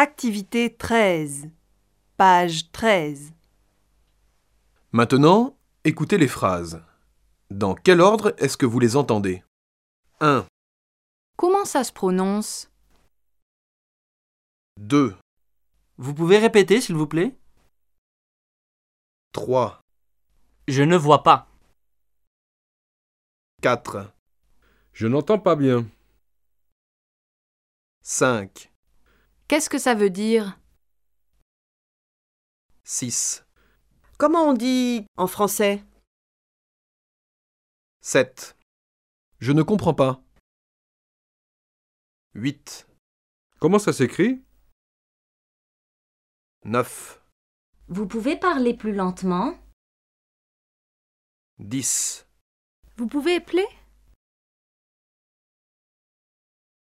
Activité 13. Page 13. Maintenant, écoutez les phrases. Dans quel ordre est-ce que vous les entendez? 1, Comment ça se prononce? 2, Vous pouvez répéter, s'il vous plaît? 3, Je ne vois pas. 4, Je n'entends pas bien. 5, Qu'est-ce que ça veut dire? 6, Comment on dit en français? 7. Je ne comprends pas. 8, Comment ça s'écrit? 9, Vous pouvez parler plus lentement? 10. Vous pouvez épeler?